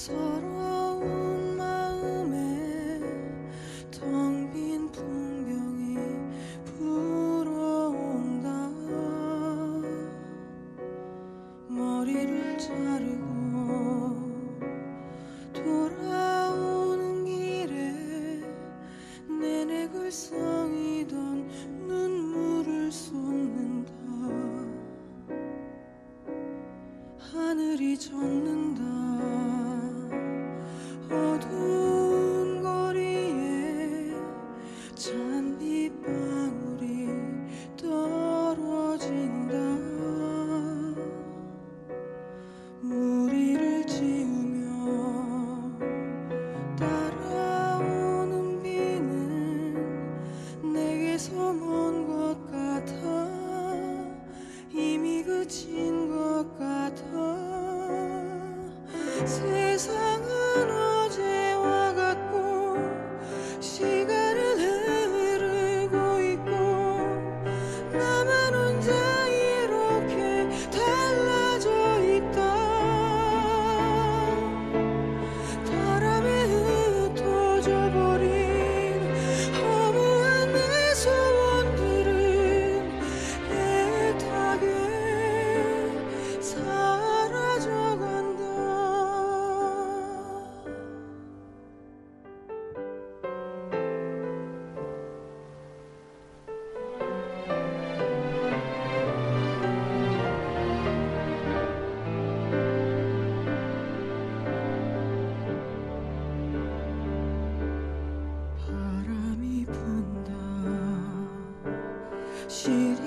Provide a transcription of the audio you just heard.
서러운 마음에 텅 빈 풍경이 불어온다. 머리를 자르고 돌아오는 길에 내 내글썽이던 눈물을 쏟는다. 하늘이 전 세상은 Should